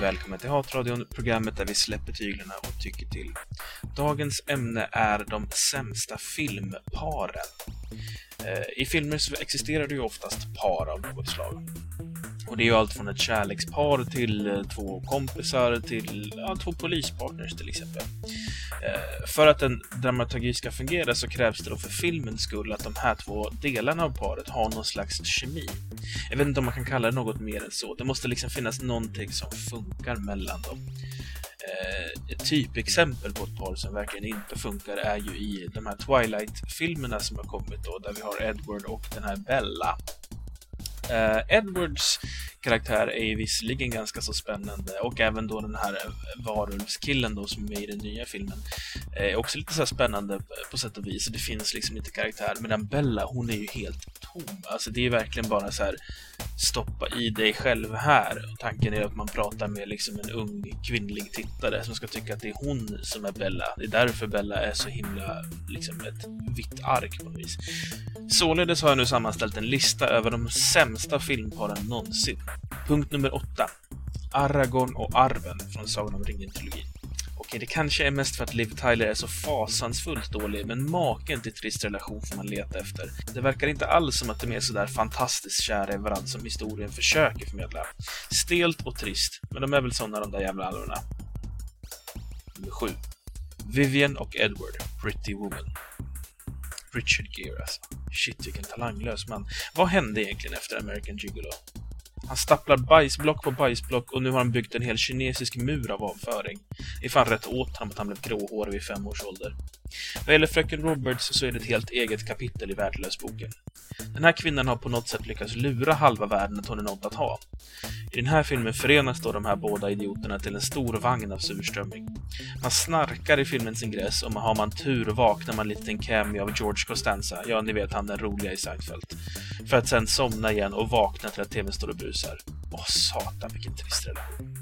Välkommen till Hatradion, programmet där vi släpper tyglarna och tycker till. Dagens ämne är de sämsta filmparen. Eh, I filmer så existerar det ju oftast par av något slag. Och det är ju allt från ett kärlekspar till eh, två kompisar till ja, två polispartners till exempel. Eh, för att en dramaturgi ska fungera så krävs det då för filmens skull att de här två delarna av paret har någon slags kemi. Jag vet inte om man kan kalla det något mer än så. Det måste liksom finnas någonting som funkar mellan dem. Eh, ett typexempel på ett par som verkligen inte funkar är ju i de här Twilight-filmerna som har kommit då, där vi har Edward och den här Bella. Eh, Edwards karaktär är ju visserligen ganska så spännande och även då den här varulvskillen då som är med i den nya filmen är också lite så spännande på sätt och vis. Det finns liksom inte karaktär. Medan Bella, hon är ju helt tom. Alltså det är verkligen bara så här stoppa i dig själv här. Tanken är att man pratar med liksom en ung kvinnlig tittare som ska tycka att det är hon som är Bella. Det är därför Bella är så himla liksom ett vitt ark på något vis. Således har jag nu sammanställt en lista över de sämsta filmparen någonsin. Punkt nummer 8. Aragorn och Arven från Sagan om ringen-trilogin. Okej, det kanske är mest för att Liv Tyler är så fasansfullt dålig, men maken till trist relation får man leta efter. Det verkar inte alls som att de är sådär fantastiskt kära i varandra som historien försöker förmedla. Stelt och trist, men de är väl såna de där jävla allorna. Nummer 7. Vivian och Edward, Pretty Woman. Richard Gere alltså. Shit vilken talanglös man. Vad hände egentligen efter American Gigolo? Han stapplar bajsblock på bajsblock och nu har han byggt en hel kinesisk mur av avföring. Det är fan rätt åt honom att han blev gråhårig vid fem års ålder. Vad gäller Fröken Roberts så är det ett helt eget kapitel i Värdelösboken. Den här kvinnan har på något sätt lyckats lura halva världen att hon är något att ha. I den här filmen förenas då de här båda idioterna till en stor vagn av surströmming. Man snarkar i filmens ingress och har man tur vaknar man lite en cameo av George Costanza, ja ni vet han den roliga i Seinfeld. För att sen somna igen och vakna till att tvn står och brusar. Åh satan vilken trist relation.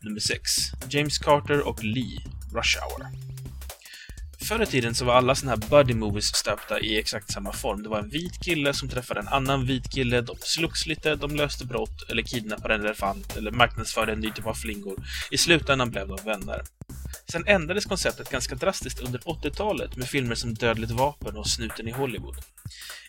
Nummer 6. James Carter och Lee, Rush Hour. Förr i tiden så var alla såna här buddy movies stöpta i exakt samma form. Det var en vit kille som träffade en annan vit kille, de slogs lite, de löste brott, eller kidnappade en elefant, eller marknadsförde en ny typ av flingor. I slutändan blev de vänner. Sen ändrades konceptet ganska drastiskt under 80-talet med filmer som Dödligt vapen och Snuten i Hollywood.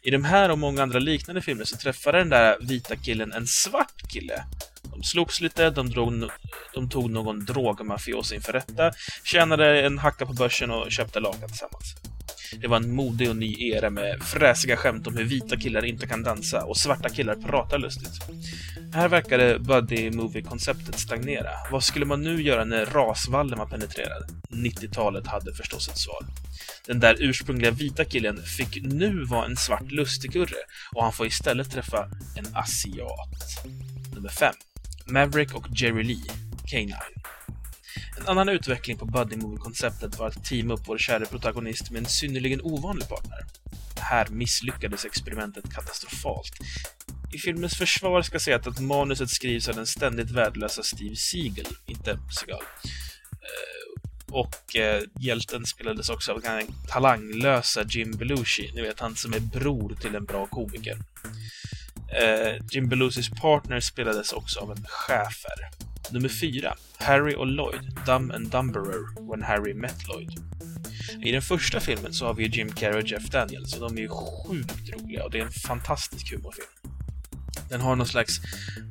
I de här och många andra liknande filmer så träffade den där vita killen en svart kille. De slogs lite, de, drog, de tog någon drogmafios inför rätta, tjänade en hacka på börsen och köpte lakan tillsammans. Det var en modig och ny era med fräsiga skämt om hur vita killar inte kan dansa och svarta killar pratar lustigt. Här verkade Buddy Movie-konceptet stagnera. Vad skulle man nu göra när rasvallen var penetrerad? 90-talet hade förstås ett svar. Den där ursprungliga vita killen fick nu vara en svart lustigkurre och han får istället träffa en asiat. Nummer 5. Maverick och Jerry Lee, K9. En annan utveckling på Buddy Movie-konceptet var att teama upp vår kära protagonist med en synnerligen ovanlig partner. Här misslyckades experimentet katastrofalt. I filmens försvar ska sägas att manuset skrivs av den ständigt värdelösa Steve Siegel, inte Seagal. Eh, och eh, hjälten spelades också av den talanglösa Jim Belushi, ni vet han som är bror till en bra komiker. Eh, Jim Belushis partner spelades också av en schäfer. Nummer 4. Harry och Lloyd, Dumb and Dumberer, When Harry Met Lloyd. I den första filmen så har vi Jim Carrey och Jeff Daniels och de är ju sjukt roliga och det är en fantastisk humorfilm. Den har någon slags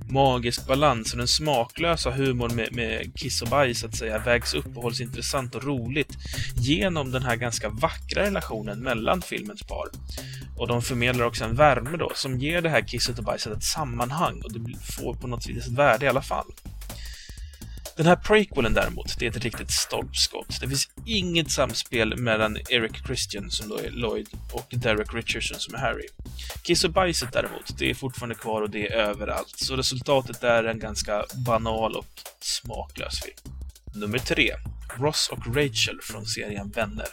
magisk balans och den smaklösa humorn med, med kiss och bajs så att säga vägs upp och hålls intressant och roligt genom den här ganska vackra relationen mellan filmens par. Och de förmedlar också en värme då som ger det här kisset och bajset ett sammanhang och det får på något vis ett värde i alla fall. Den här prequelen däremot, det är ett riktigt stolpskott. Det finns inget samspel mellan Eric Christian, som då är Lloyd, och Derek Richardson, som är Harry. Kiss och bajset däremot, det är fortfarande kvar och det är överallt, så resultatet är en ganska banal och smaklös film. Nummer 3. Ross och Rachel från serien Vänner.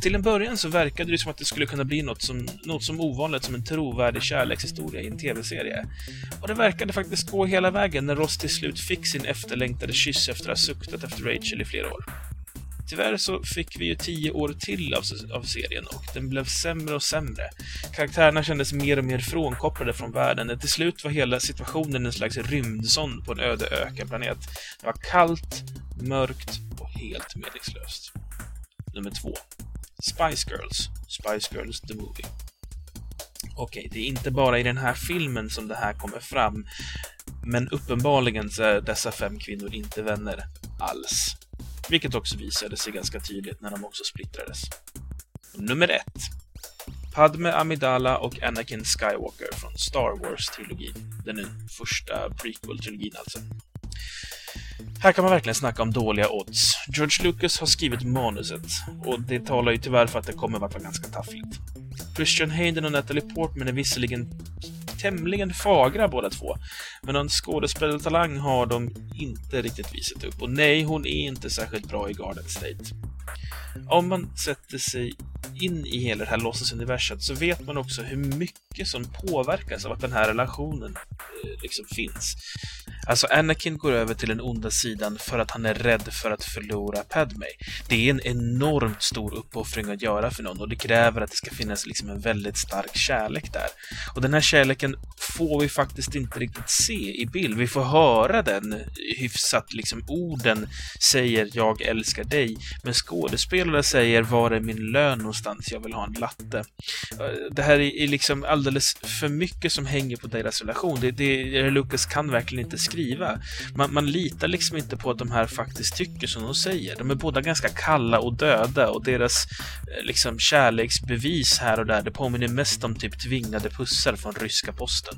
Till en början så verkade det som att det skulle kunna bli något som, något som ovanligt som en trovärdig kärlekshistoria i en tv-serie. Och det verkade faktiskt gå hela vägen när Ross till slut fick sin efterlängtade kyss efter att ha suktat efter Rachel i flera år. Tyvärr så fick vi ju tio år till av, av serien och den blev sämre och sämre. Karaktärerna kändes mer och mer frånkopplade från världen. Till slut var hela situationen en slags rymdsond på en öde ökenplanet. Det var kallt, mörkt och helt meningslöst. Nummer två. Spice Girls. Spice Girls the Movie. Okej, det är inte bara i den här filmen som det här kommer fram. Men uppenbarligen så är dessa fem kvinnor inte vänner alls. Vilket också visade sig ganska tydligt när de också splittrades. Nummer ett. Padme Amidala och Anakin Skywalker från Star Wars-trilogin. Den första prequel-trilogin alltså. Här kan man verkligen snacka om dåliga odds. George Lucas har skrivit manuset och det talar ju tyvärr för att det kommer att vara ganska taffligt. Christian Hayden och Natalie Portman är visserligen tämligen fagra båda två, men någon skådespelartalang har de inte riktigt visat upp. Och nej, hon är inte särskilt bra i Garden State. Om man sätter sig in i hela det här låtsasuniverset så vet man också hur mycket som påverkas av att den här relationen eh, liksom finns. Alltså Anakin går över till den onda sidan för att han är rädd för att förlora Padme. Det är en enormt stor uppoffring att göra för någon och det kräver att det ska finnas liksom en väldigt stark kärlek där. Och den här kärleken får vi faktiskt inte riktigt se i bild. Vi får höra den hyfsat, liksom orden säger “jag älskar dig” men skådespelare säger “var är min lön någonstans? Jag vill ha en latte”. Det här är liksom alldeles för mycket som hänger på deras relation. Det, det, Lucas kan verkligen inte skriva skriva. Man, man litar liksom inte på att de här faktiskt tycker som de säger. De är båda ganska kalla och döda och deras eh, liksom kärleksbevis här och där, det påminner mest om typ tvingade pussar från ryska posten.